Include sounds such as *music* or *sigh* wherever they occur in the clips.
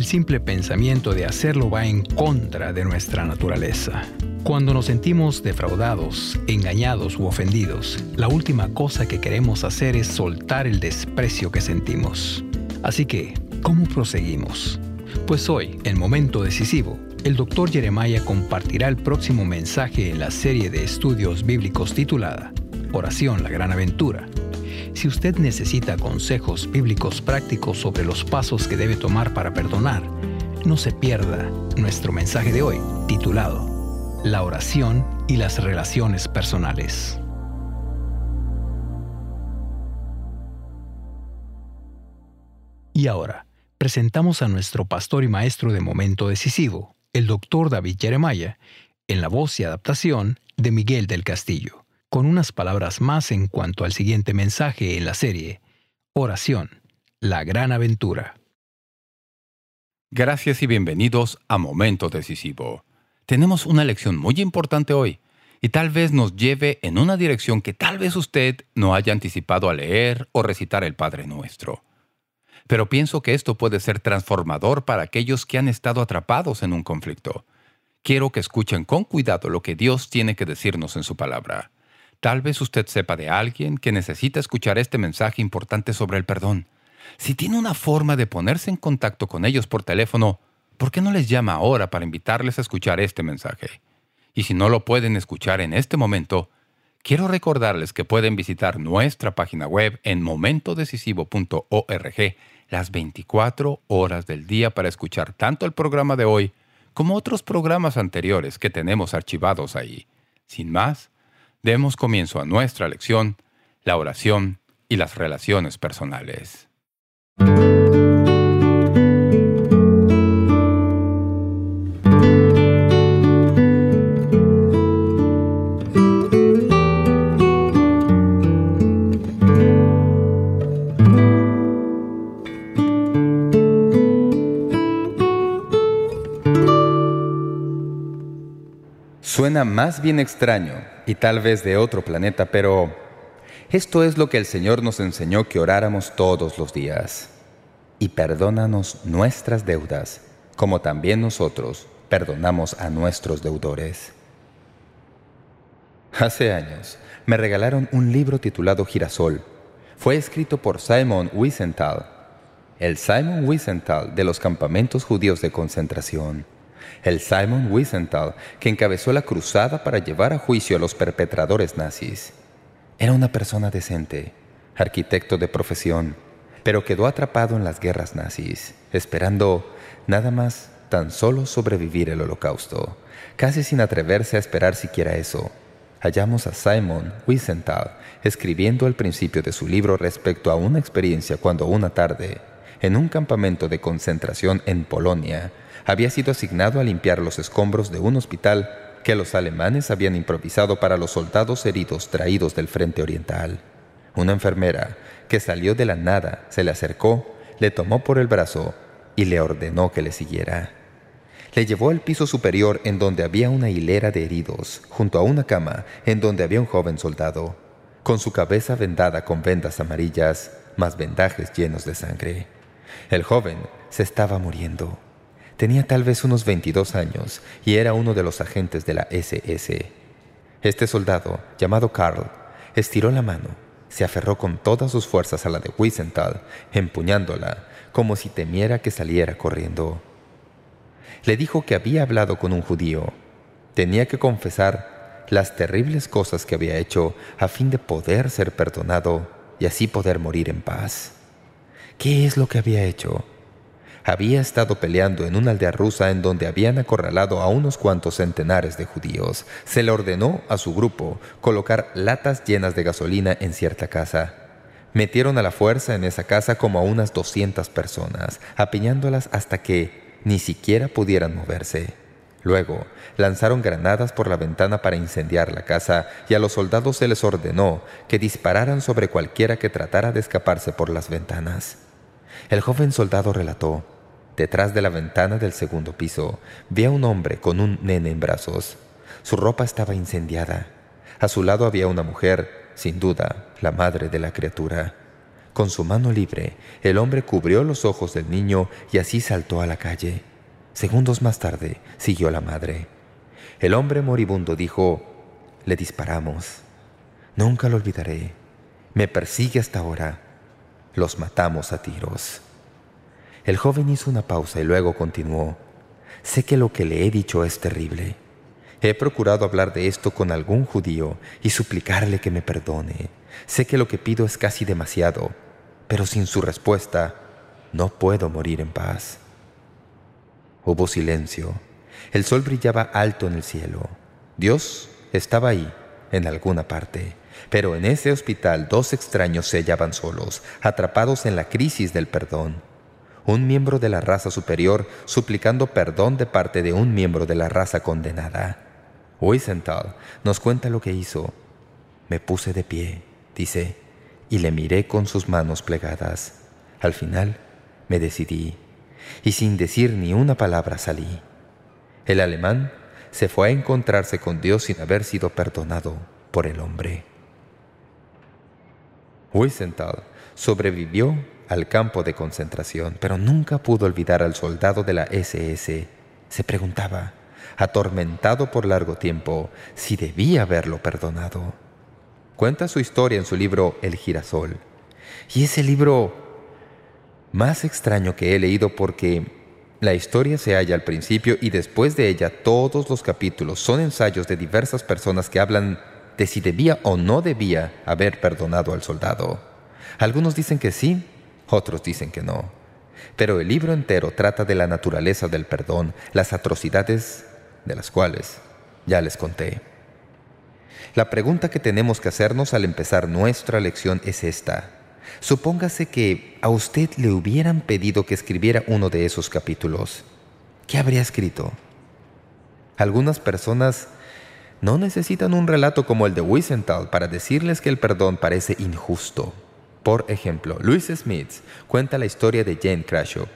El simple pensamiento de hacerlo va en contra de nuestra naturaleza. Cuando nos sentimos defraudados, engañados u ofendidos, la última cosa que queremos hacer es soltar el desprecio que sentimos. Así que, ¿cómo proseguimos? Pues hoy, en Momento Decisivo, el Dr. Jeremiah compartirá el próximo mensaje en la serie de estudios bíblicos titulada Oración, la Gran Aventura si usted necesita consejos bíblicos prácticos sobre los pasos que debe tomar para perdonar, no se pierda nuestro mensaje de hoy, titulado La oración y las relaciones personales. Y ahora, presentamos a nuestro pastor y maestro de momento decisivo, el doctor David Jeremiah, en la voz y adaptación de Miguel del Castillo con unas palabras más en cuanto al siguiente mensaje en la serie, Oración, la gran aventura. Gracias y bienvenidos a Momento Decisivo. Tenemos una lección muy importante hoy y tal vez nos lleve en una dirección que tal vez usted no haya anticipado a leer o recitar el Padre Nuestro. Pero pienso que esto puede ser transformador para aquellos que han estado atrapados en un conflicto. Quiero que escuchen con cuidado lo que Dios tiene que decirnos en su palabra. Tal vez usted sepa de alguien que necesita escuchar este mensaje importante sobre el perdón. Si tiene una forma de ponerse en contacto con ellos por teléfono, ¿por qué no les llama ahora para invitarles a escuchar este mensaje? Y si no lo pueden escuchar en este momento, quiero recordarles que pueden visitar nuestra página web en momentodecisivo.org las 24 horas del día para escuchar tanto el programa de hoy como otros programas anteriores que tenemos archivados ahí. Sin más, demos comienzo a nuestra lección, la oración y las relaciones personales. Suena más bien extraño y tal vez de otro planeta, pero esto es lo que el Señor nos enseñó que oráramos todos los días. Y perdónanos nuestras deudas, como también nosotros perdonamos a nuestros deudores. Hace años me regalaron un libro titulado Girasol. Fue escrito por Simon Wiesenthal, el Simon Wiesenthal de los campamentos judíos de concentración el Simon Wiesenthal, que encabezó la cruzada para llevar a juicio a los perpetradores nazis. Era una persona decente, arquitecto de profesión, pero quedó atrapado en las guerras nazis, esperando nada más tan solo sobrevivir el holocausto, casi sin atreverse a esperar siquiera eso. Hallamos a Simon Wiesenthal escribiendo al principio de su libro respecto a una experiencia cuando una tarde, en un campamento de concentración en Polonia, había sido asignado a limpiar los escombros de un hospital que los alemanes habían improvisado para los soldados heridos traídos del frente oriental. Una enfermera, que salió de la nada, se le acercó, le tomó por el brazo y le ordenó que le siguiera. Le llevó al piso superior en donde había una hilera de heridos, junto a una cama en donde había un joven soldado, con su cabeza vendada con vendas amarillas, más vendajes llenos de sangre. El joven se estaba muriendo. Tenía tal vez unos 22 años y era uno de los agentes de la SS. Este soldado, llamado Carl, estiró la mano, se aferró con todas sus fuerzas a la de Wiesenthal, empuñándola, como si temiera que saliera corriendo. Le dijo que había hablado con un judío. Tenía que confesar las terribles cosas que había hecho a fin de poder ser perdonado y así poder morir en paz. ¿Qué es lo que había hecho? Había estado peleando en una aldea rusa en donde habían acorralado a unos cuantos centenares de judíos. Se le ordenó a su grupo colocar latas llenas de gasolina en cierta casa. Metieron a la fuerza en esa casa como a unas 200 personas, apiñándolas hasta que ni siquiera pudieran moverse. Luego, lanzaron granadas por la ventana para incendiar la casa y a los soldados se les ordenó que dispararan sobre cualquiera que tratara de escaparse por las ventanas. El joven soldado relató, detrás de la ventana del segundo piso, vi a un hombre con un nene en brazos. Su ropa estaba incendiada. A su lado había una mujer, sin duda, la madre de la criatura. Con su mano libre, el hombre cubrió los ojos del niño y así saltó a la calle. Segundos más tarde, siguió la madre. El hombre moribundo dijo, «Le disparamos. Nunca lo olvidaré. Me persigue hasta ahora. Los matamos a tiros». El joven hizo una pausa y luego continuó, «Sé que lo que le he dicho es terrible. He procurado hablar de esto con algún judío y suplicarle que me perdone. Sé que lo que pido es casi demasiado, pero sin su respuesta no puedo morir en paz. Hubo silencio. El sol brillaba alto en el cielo. Dios estaba ahí, en alguna parte. Pero en ese hospital dos extraños se hallaban solos, atrapados en la crisis del perdón. Un miembro de la raza superior suplicando perdón de parte de un miembro de la raza condenada. Wiesenthal nos cuenta lo que hizo. Me puse de pie dice, y le miré con sus manos plegadas. Al final me decidí, y sin decir ni una palabra salí. El alemán se fue a encontrarse con Dios sin haber sido perdonado por el hombre. Wiesenthal sobrevivió al campo de concentración, pero nunca pudo olvidar al soldado de la SS. Se preguntaba, atormentado por largo tiempo, si debía haberlo perdonado. Cuenta su historia en su libro El girasol. Y es el libro más extraño que he leído porque la historia se halla al principio y después de ella todos los capítulos son ensayos de diversas personas que hablan de si debía o no debía haber perdonado al soldado. Algunos dicen que sí, otros dicen que no. Pero el libro entero trata de la naturaleza del perdón, las atrocidades de las cuales ya les conté. La pregunta que tenemos que hacernos al empezar nuestra lección es esta. Supóngase que a usted le hubieran pedido que escribiera uno de esos capítulos. ¿Qué habría escrito? Algunas personas no necesitan un relato como el de Wiesenthal para decirles que el perdón parece injusto. Por ejemplo, Louis Smith cuenta la historia de Jane Crashop.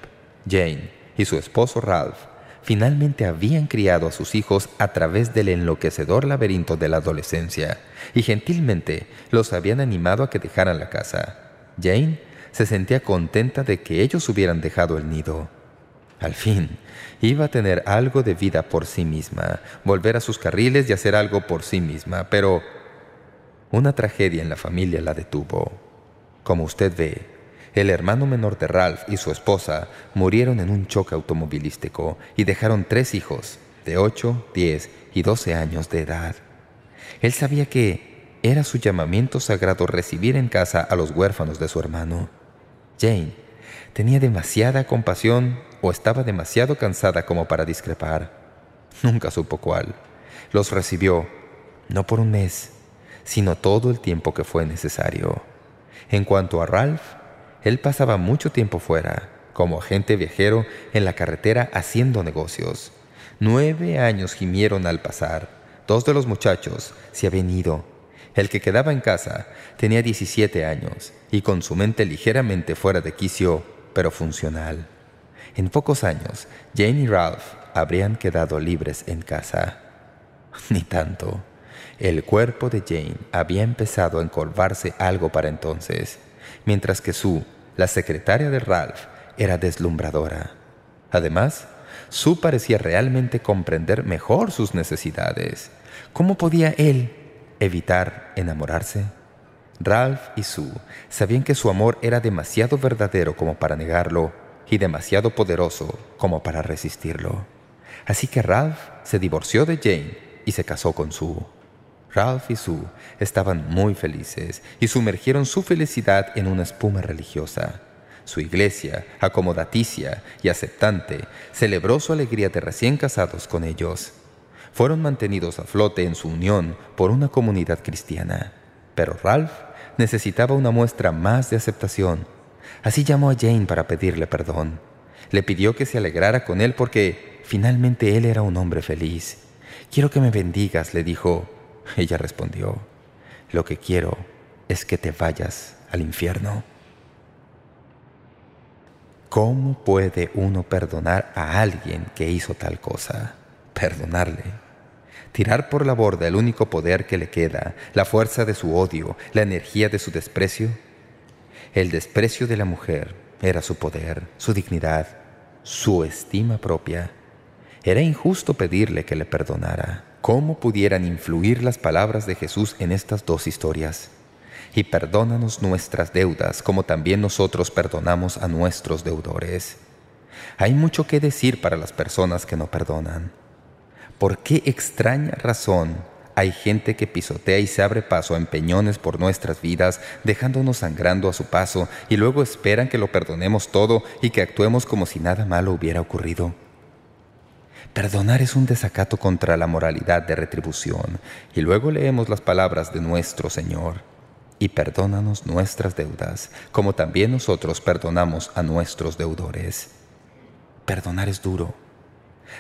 Jane y su esposo Ralph finalmente habían criado a sus hijos a través del enloquecedor laberinto de la adolescencia y gentilmente los habían animado a que dejaran la casa. Jane se sentía contenta de que ellos hubieran dejado el nido. Al fin, iba a tener algo de vida por sí misma, volver a sus carriles y hacer algo por sí misma, pero una tragedia en la familia la detuvo. Como usted ve, el hermano menor de Ralph y su esposa murieron en un choque automovilístico y dejaron tres hijos de 8, 10 y 12 años de edad. Él sabía que era su llamamiento sagrado recibir en casa a los huérfanos de su hermano. Jane tenía demasiada compasión o estaba demasiado cansada como para discrepar. Nunca supo cuál. Los recibió, no por un mes, sino todo el tiempo que fue necesario. En cuanto a Ralph, él pasaba mucho tiempo fuera, como agente viajero en la carretera haciendo negocios. Nueve años gimieron al pasar. Dos de los muchachos se habían ido. El que quedaba en casa tenía 17 años y con su mente ligeramente fuera de quicio, pero funcional. En pocos años, Jane y Ralph habrían quedado libres en casa. *laughs* Ni tanto. El cuerpo de Jane había empezado a encorvarse algo para entonces, mientras que su la secretaria de Ralph era deslumbradora. Además, Sue parecía realmente comprender mejor sus necesidades. ¿Cómo podía él evitar enamorarse? Ralph y Sue sabían que su amor era demasiado verdadero como para negarlo y demasiado poderoso como para resistirlo. Así que Ralph se divorció de Jane y se casó con Sue. Ralph y Sue estaban muy felices y sumergieron su felicidad en una espuma religiosa. Su iglesia, acomodaticia y aceptante, celebró su alegría de recién casados con ellos. Fueron mantenidos a flote en su unión por una comunidad cristiana. Pero Ralph necesitaba una muestra más de aceptación. Así llamó a Jane para pedirle perdón. Le pidió que se alegrara con él porque finalmente él era un hombre feliz. «Quiero que me bendigas», le dijo, *laughs* ella respondió, «Lo que quiero es que te vayas al infierno». ¿Cómo puede uno perdonar a alguien que hizo tal cosa? Perdonarle. Tirar por la borda el único poder que le queda, la fuerza de su odio, la energía de su desprecio. El desprecio de la mujer era su poder, su dignidad, su estima propia. Era injusto pedirle que le perdonara. ¿Cómo pudieran influir las palabras de Jesús en estas dos historias? Y perdónanos nuestras deudas, como también nosotros perdonamos a nuestros deudores. Hay mucho que decir para las personas que no perdonan. ¿Por qué extraña razón hay gente que pisotea y se abre paso a empeñones por nuestras vidas, dejándonos sangrando a su paso, y luego esperan que lo perdonemos todo y que actuemos como si nada malo hubiera ocurrido? Perdonar es un desacato contra la moralidad de retribución, y luego leemos las palabras de nuestro Señor. Y perdónanos nuestras deudas, como también nosotros perdonamos a nuestros deudores. Perdonar es duro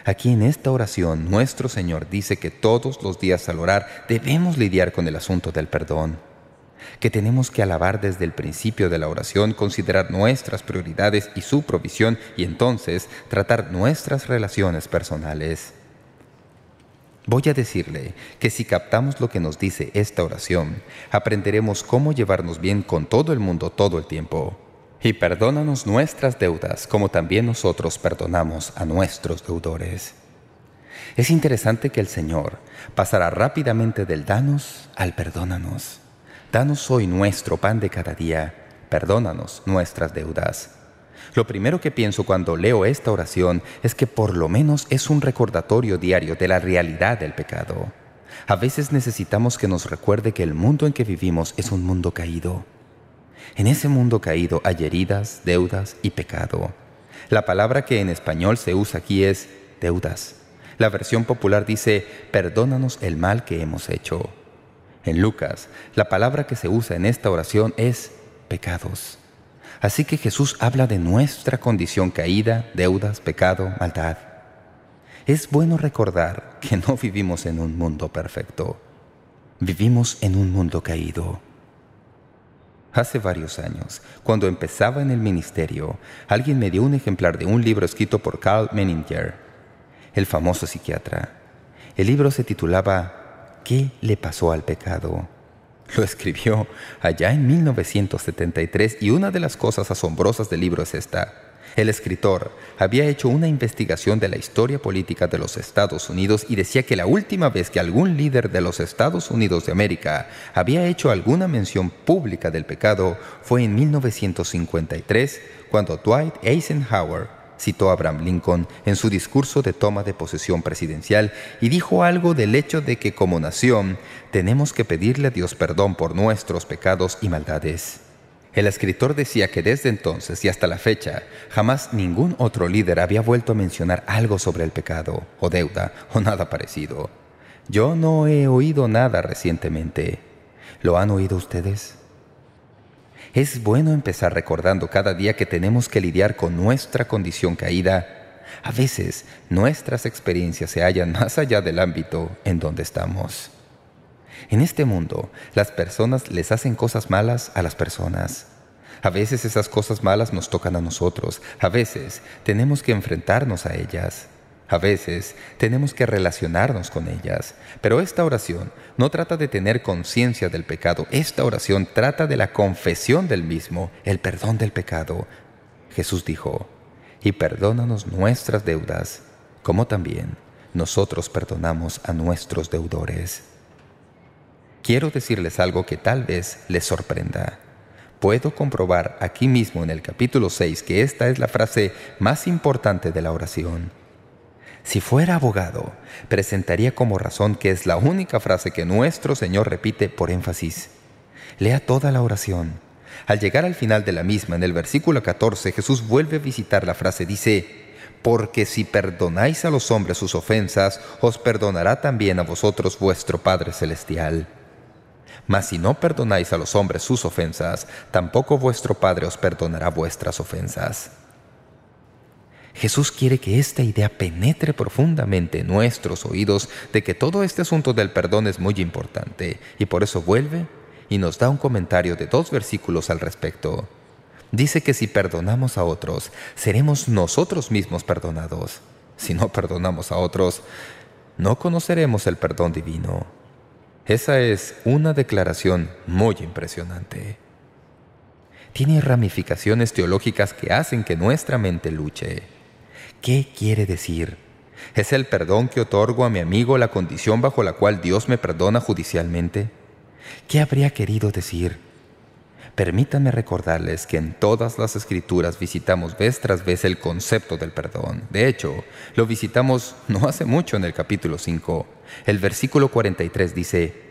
Aquí en esta oración nuestro Señor dice que todos los días al orar debemos lidiar con el asunto del perdón, que tenemos que alabar desde el principio de la oración, considerar nuestras prioridades y su provisión y entonces tratar nuestras relaciones personales. Voy a decirle que si captamos lo que nos dice esta oración, aprenderemos cómo llevarnos bien con todo el mundo todo el tiempo y perdónanos nuestras deudas, como también nosotros perdonamos a nuestros deudores. Es interesante que el Señor pasará rápidamente del danos al perdónanos. Danos hoy nuestro pan de cada día, perdónanos nuestras deudas. Lo primero que pienso cuando leo esta oración es que por lo menos es un recordatorio diario de la realidad del pecado. A veces necesitamos que nos recuerde que el mundo en que vivimos es un mundo caído en ese mundo caído hay heridas, deudas y pecado. La palabra que en español se usa aquí es deudas. La versión popular dice, perdónanos el mal que hemos hecho. En Lucas, la palabra que se usa en esta oración es pecados. Así que Jesús habla de nuestra condición caída, deudas, pecado, maldad. Es bueno recordar que no vivimos en un mundo perfecto. Vivimos en un mundo caído. Hace varios años, cuando empezaba en el ministerio, alguien me dio un ejemplar de un libro escrito por Carl Menninger, el famoso psiquiatra. El libro se titulaba ¿Qué le pasó al pecado? Lo escribió allá en 1973 y una de las cosas asombrosas del libro es esta. El escritor había hecho una investigación de la historia política de los Estados Unidos y decía que la última vez que algún líder de los Estados Unidos de América había hecho alguna mención pública del pecado fue en 1953, cuando Dwight Eisenhower citó Abraham Lincoln en su discurso de toma de posesión presidencial y dijo algo del hecho de que como nación tenemos que pedirle a Dios perdón por nuestros pecados y maldades. El escritor decía que desde entonces y hasta la fecha jamás ningún otro líder había vuelto a mencionar algo sobre el pecado, o deuda, o nada parecido. Yo no he oído nada recientemente. ¿Lo han oído ustedes? Es bueno empezar recordando cada día que tenemos que lidiar con nuestra condición caída. A veces nuestras experiencias se hallan más allá del ámbito en donde estamos. En este mundo, las personas les hacen cosas malas a las personas. A veces esas cosas malas nos tocan a nosotros. A veces tenemos que enfrentarnos a ellas. A veces tenemos que relacionarnos con ellas. Pero esta oración no trata de tener conciencia del pecado. Esta oración trata de la confesión del mismo, el perdón del pecado. Jesús dijo, «Y perdónanos nuestras deudas, como también nosotros perdonamos a nuestros deudores». Quiero decirles algo que tal vez les sorprenda. Puedo comprobar aquí mismo en el capítulo 6 que esta es la frase más importante de la oración. Si fuera abogado, presentaría como razón que es la única frase que nuestro Señor repite por énfasis. Lea toda la oración. Al llegar al final de la misma, en el versículo 14, Jesús vuelve a visitar la frase. Dice, «Porque si perdonáis a los hombres sus ofensas, os perdonará también a vosotros vuestro Padre Celestial». Mas si no perdonáis a los hombres sus ofensas, tampoco vuestro Padre os perdonará vuestras ofensas. Jesús quiere que esta idea penetre profundamente en nuestros oídos de que todo este asunto del perdón es muy importante y por eso vuelve y nos da un comentario de dos versículos al respecto. Dice que si perdonamos a otros, seremos nosotros mismos perdonados. Si no perdonamos a otros, no conoceremos el perdón divino. Esa es una declaración muy impresionante. tiene ramificaciones teológicas que hacen que nuestra mente luche. ¿Qué quiere decir? ¿Es el perdón que otorgo a mi amigo la condición bajo la cual Dios me perdona judicialmente? ¿Qué habría querido decir? Permítanme recordarles que en todas las Escrituras visitamos vez tras vez el concepto del perdón. De hecho, lo visitamos no hace mucho en el capítulo 5. El versículo 43 dice,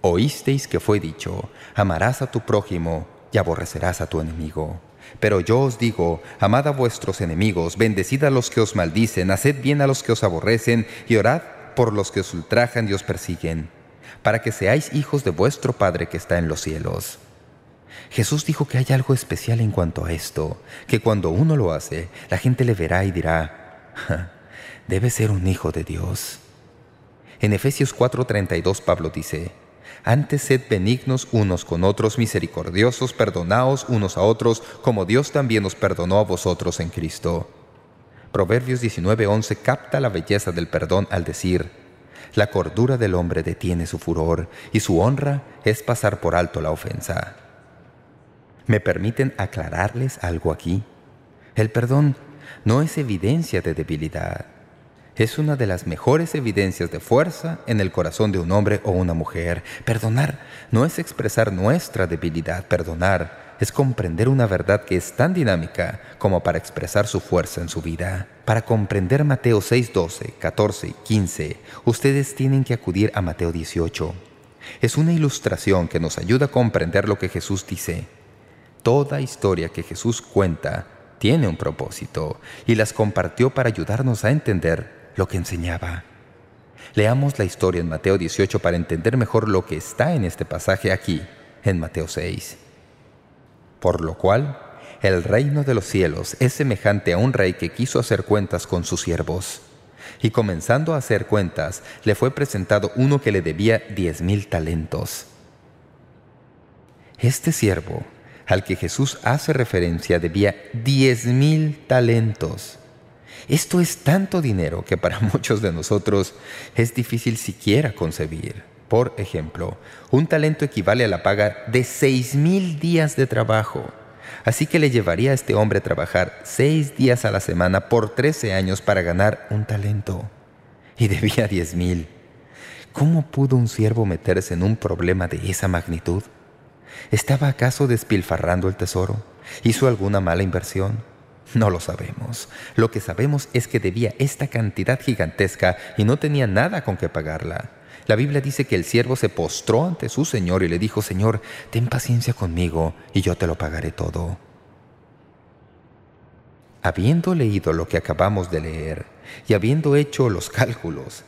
Oísteis que fue dicho, amarás a tu prójimo y aborrecerás a tu enemigo. Pero yo os digo, amad a vuestros enemigos, bendecid a los que os maldicen, haced bien a los que os aborrecen, y orad por los que os ultrajan y os persiguen, para que seáis hijos de vuestro Padre que está en los cielos. Jesús dijo que hay algo especial en cuanto a esto, que cuando uno lo hace, la gente le verá y dirá, «Debe ser un hijo de Dios». En Efesios 4.32 Pablo dice, «Antes sed benignos unos con otros, misericordiosos, perdonaos unos a otros, como Dios también os perdonó a vosotros en Cristo». Proverbios 19.11 capta la belleza del perdón al decir, «La cordura del hombre detiene su furor, y su honra es pasar por alto la ofensa». ¿Me permiten aclararles algo aquí? El perdón no es evidencia de debilidad. Es una de las mejores evidencias de fuerza en el corazón de un hombre o una mujer. Perdonar no es expresar nuestra debilidad. Perdonar es comprender una verdad que es tan dinámica como para expresar su fuerza en su vida. Para comprender Mateo 6, 12, 14 y 15, ustedes tienen que acudir a Mateo 18. Es una ilustración que nos ayuda a comprender lo que Jesús dice. Toda historia que Jesús cuenta tiene un propósito y las compartió para ayudarnos a entender lo que enseñaba. Leamos la historia en Mateo 18 para entender mejor lo que está en este pasaje aquí, en Mateo 6. Por lo cual, el reino de los cielos es semejante a un rey que quiso hacer cuentas con sus siervos. Y comenzando a hacer cuentas, le fue presentado uno que le debía diez mil talentos. Este siervo al que Jesús hace referencia debía diez mil talentos. Esto es tanto dinero que para *laughs* muchos de nosotros es difícil siquiera concebir. Por ejemplo, un talento equivale a la paga de seis mil días de trabajo. Así que le llevaría a este hombre a trabajar seis días a la semana por trece años para ganar un talento. Y debía diez mil. ¿Cómo pudo un siervo meterse en un problema de esa magnitud? ¿Estaba acaso despilfarrando el tesoro? ¿Hizo alguna mala inversión? No lo sabemos. Lo que sabemos es que debía esta cantidad gigantesca y no tenía nada con qué pagarla. La Biblia dice que el siervo se postró ante su Señor y le dijo, «Señor, ten paciencia conmigo y yo te lo pagaré todo». Habiendo leído lo que acabamos de leer y habiendo hecho los cálculos,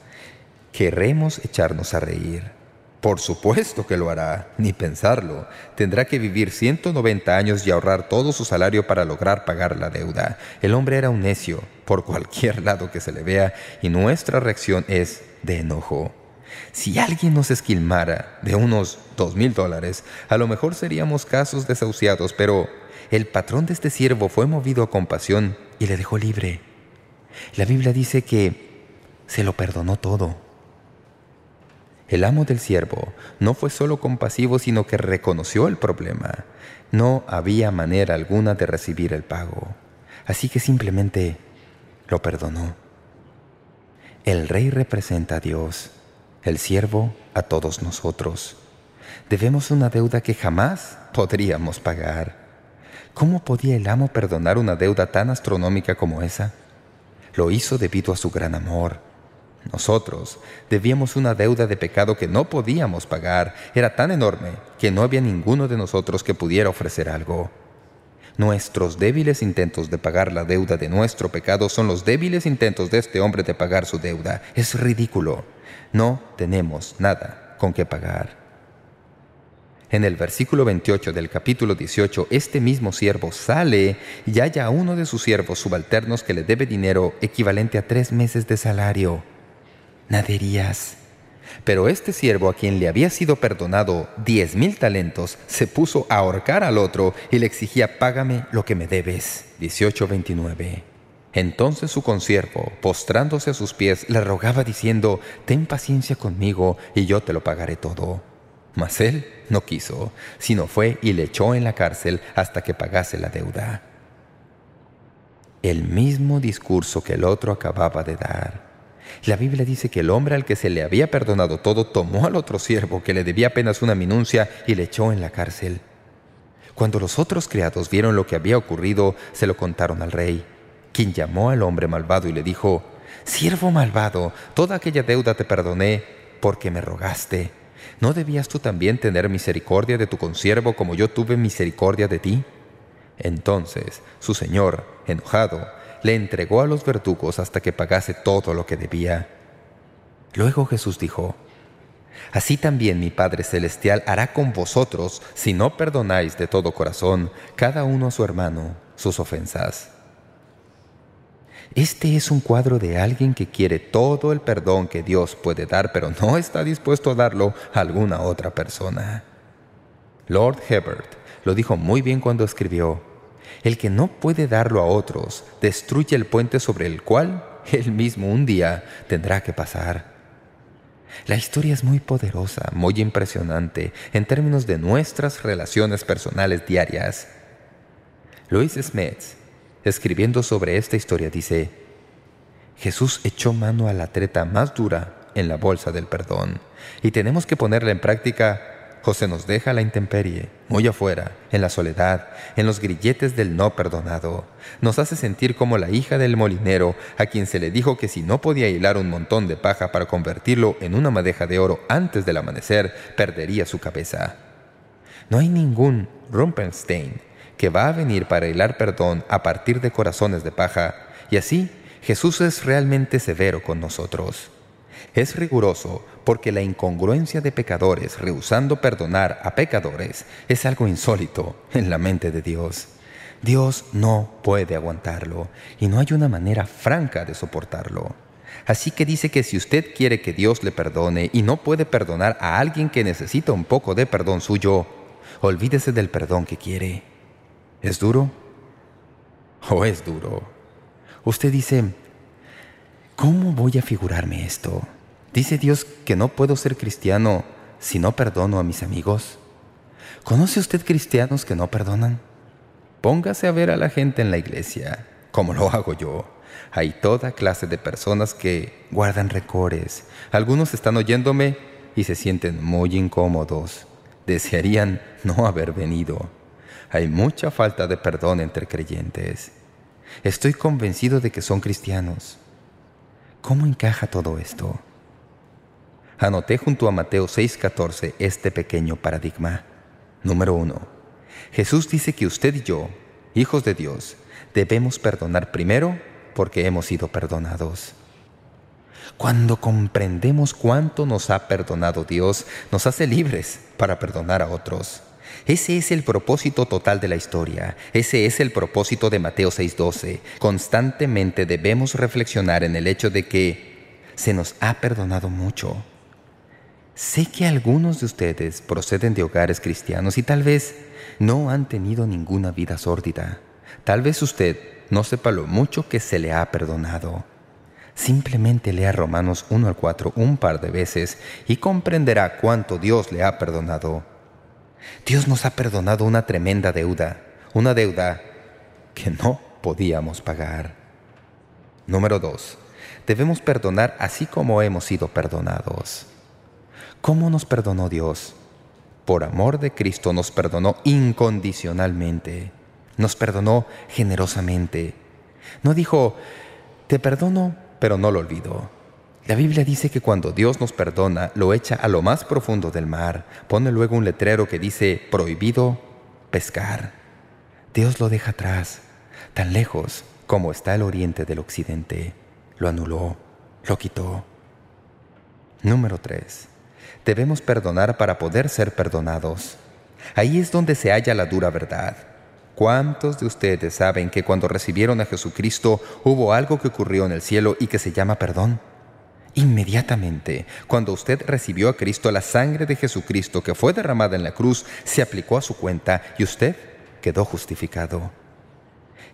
queremos echarnos a reír. Por supuesto que lo hará, ni pensarlo. Tendrá que vivir 190 años y ahorrar todo su salario para lograr pagar la deuda. El hombre era un necio, por cualquier *laughs* lado que se le vea, y nuestra reacción es de enojo. Si alguien nos esquilmara de unos dos mil dólares, a lo mejor seríamos casos desahuciados, pero el patrón de este siervo fue movido a compasión y le dejó libre. La Biblia dice que se lo perdonó todo. El amo del siervo no fue solo compasivo, sino que reconoció el problema. No había manera alguna de recibir el pago. Así que simplemente lo perdonó. El rey representa a Dios, el siervo a todos nosotros. Debemos una deuda que jamás podríamos pagar. ¿Cómo podía el amo perdonar una deuda tan astronómica como esa? Lo hizo debido a su gran amor, nosotros debíamos una deuda de pecado que no podíamos pagar. Era tan enorme que no había ninguno de nosotros que pudiera ofrecer algo. Nuestros débiles intentos de pagar la deuda de nuestro pecado son los débiles intentos de este hombre de pagar su deuda. Es ridículo. No tenemos nada con qué pagar. En el versículo 28 del capítulo 18, este mismo siervo sale y halla a uno de sus siervos subalternos que le debe dinero equivalente a tres meses de salario naderías. Pero este siervo a quien le había sido perdonado diez mil talentos, se puso a ahorcar al otro y le exigía, «Págame lo que me debes». 18.29 Entonces su consiervo, postrándose a sus pies, le rogaba diciendo, «Ten paciencia conmigo y yo te lo pagaré todo». Mas él no quiso, sino fue y le echó en la cárcel hasta que pagase la deuda. El mismo discurso que el otro acababa de dar. La Biblia dice que el hombre al que se le había perdonado todo tomó al otro siervo que le debía apenas una minucia y le echó en la cárcel. Cuando los otros criados vieron lo que había ocurrido, se lo contaron al rey, quien llamó al hombre malvado y le dijo, «Siervo malvado, toda aquella deuda te perdoné porque me rogaste. ¿No debías tú también tener misericordia de tu consiervo como yo tuve misericordia de ti?» Entonces su señor, enojado, le entregó a los verdugos hasta que pagase todo lo que debía. Luego Jesús dijo, Así también mi Padre Celestial hará con vosotros si no perdonáis de todo corazón cada uno a su hermano sus ofensas. Este es un cuadro de alguien que quiere todo el perdón que Dios puede dar, pero no está dispuesto a darlo a alguna otra persona. Lord Hebert lo dijo muy bien cuando escribió, el que no puede darlo a otros destruye el puente sobre el cual él mismo un día tendrá que pasar. La historia es muy poderosa, muy impresionante en términos de nuestras relaciones personales diarias. Louis Smith, escribiendo sobre esta historia, dice Jesús echó mano a la treta más dura en la bolsa del perdón y tenemos que ponerla en práctica José nos deja la intemperie, muy afuera, en la soledad, en los grilletes del no perdonado. Nos hace sentir como la hija del molinero, a quien se le dijo que si no podía hilar un montón de paja para convertirlo en una madeja de oro antes del amanecer, perdería su cabeza. No hay ningún Rumpenstein que va a venir para hilar perdón a partir de corazones de paja, y así Jesús es realmente severo con nosotros. Es riguroso porque la incongruencia de pecadores rehusando perdonar a pecadores es algo insólito en la mente de Dios. Dios no puede aguantarlo y no hay una manera franca de soportarlo. Así que dice que si usted quiere que Dios le perdone y no puede perdonar a alguien que necesita un poco de perdón suyo, olvídese del perdón que quiere. ¿Es duro? ¿O es duro? Usted dice, ¿cómo voy a figurarme esto? ¿Dice Dios que no puedo ser cristiano si no perdono a mis amigos? ¿Conoce usted cristianos que no perdonan? Póngase a ver a la gente en la iglesia, como lo hago yo. Hay toda clase de personas que guardan recores. Algunos están oyéndome y se sienten muy incómodos. Desearían no haber venido. Hay mucha falta de perdón entre creyentes. Estoy convencido de que son cristianos. ¿Cómo encaja todo esto? Anoté junto a Mateo 6.14 este pequeño paradigma. Número 1. Jesús dice que usted y yo, hijos de Dios, debemos perdonar primero porque hemos sido perdonados. Cuando comprendemos cuánto nos ha perdonado Dios, nos hace libres para perdonar a otros. Ese es el propósito total de la historia. Ese es el propósito de Mateo 6.12. Constantemente debemos reflexionar en el hecho de que se nos ha perdonado mucho. Sé que algunos de ustedes proceden de hogares cristianos y tal vez no han tenido ninguna vida sórdida. Tal vez usted no sepa lo mucho que se le ha perdonado. Simplemente lea Romanos 1 al 4 un par de veces y comprenderá cuánto Dios le ha perdonado. Dios nos ha perdonado una tremenda deuda, una deuda que no podíamos pagar. Número 2. Debemos perdonar así como hemos sido perdonados. ¿Cómo nos perdonó Dios? Por amor de Cristo nos perdonó incondicionalmente. Nos perdonó generosamente. No dijo, te perdono, pero no lo olvido. La Biblia dice que cuando Dios nos perdona, lo echa a lo más profundo del mar. Pone luego un letrero que dice, prohibido pescar. Dios lo deja atrás, tan lejos como está el oriente del occidente. Lo anuló, lo quitó. Número 3 debemos perdonar para poder ser perdonados. Ahí es donde se halla la dura verdad. ¿Cuántos de ustedes saben que cuando recibieron a Jesucristo hubo algo que ocurrió en el cielo y que se llama perdón? Inmediatamente, cuando usted recibió a Cristo, la sangre de Jesucristo que fue derramada en la cruz se aplicó a su cuenta y usted quedó justificado.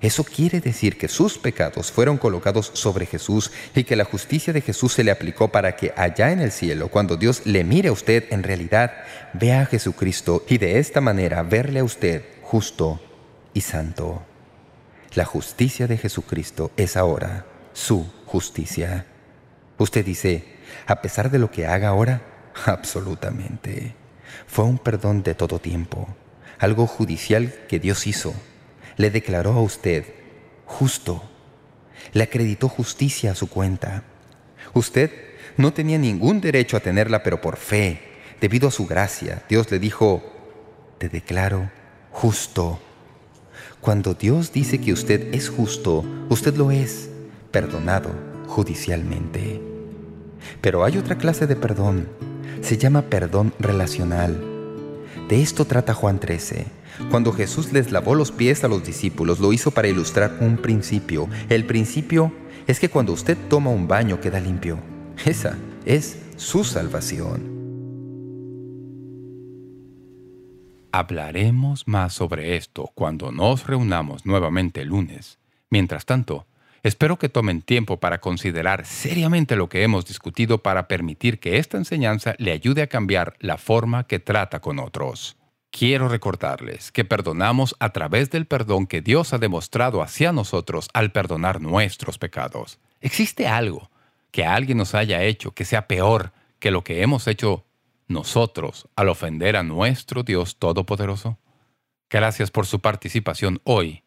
Eso quiere decir que sus pecados fueron colocados sobre Jesús y que la justicia de Jesús se le aplicó para que allá en el cielo, cuando Dios le mire a usted, en realidad vea a Jesucristo y de esta manera verle a usted justo y santo. La justicia de Jesucristo es ahora su justicia. Usted dice, ¿a pesar de lo que haga ahora? Absolutamente. Fue un perdón de todo tiempo, algo judicial que Dios hizo le declaró a usted justo. Le acreditó justicia a su cuenta. Usted no tenía ningún derecho a tenerla, pero por fe, debido a su gracia, Dios le dijo, te declaro justo. Cuando Dios dice que usted es justo, usted lo es, perdonado judicialmente. Pero hay otra clase de perdón. Se llama perdón relacional. De esto trata Juan 13. Cuando Jesús les lavó los pies a los discípulos, lo hizo para ilustrar un principio. El principio es que cuando usted toma un baño queda limpio. Esa es su salvación. Hablaremos más sobre esto cuando nos reunamos nuevamente el lunes. Mientras tanto, espero que tomen tiempo para considerar seriamente lo que hemos discutido para permitir que esta enseñanza le ayude a cambiar la forma que trata con otros. Quiero recordarles que perdonamos a través del perdón que Dios ha demostrado hacia nosotros al perdonar nuestros pecados. ¿Existe algo que alguien nos haya hecho que sea peor que lo que hemos hecho nosotros al ofender a nuestro Dios Todopoderoso? Gracias por su participación hoy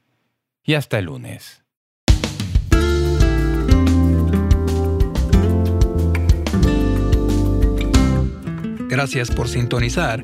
y hasta el lunes. Gracias por sintonizar